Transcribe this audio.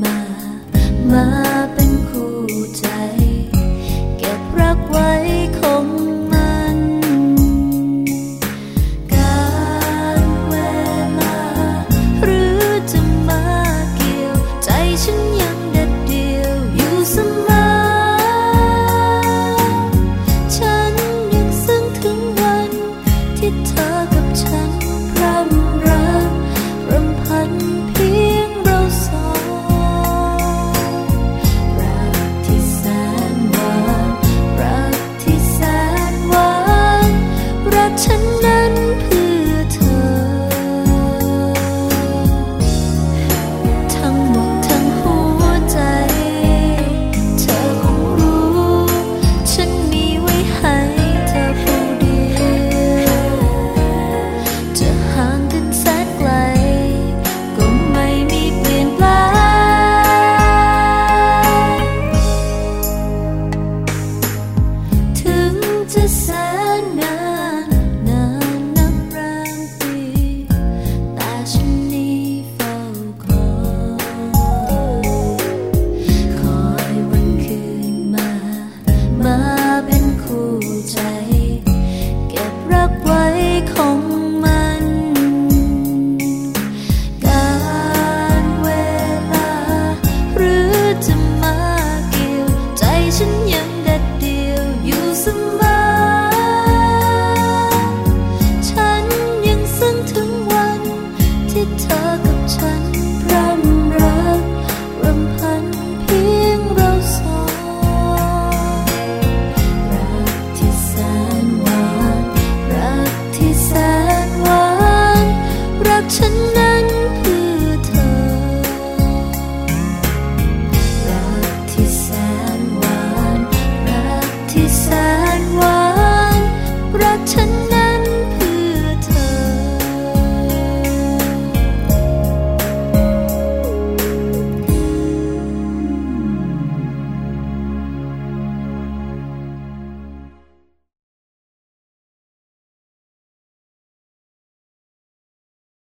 妈妈。一盏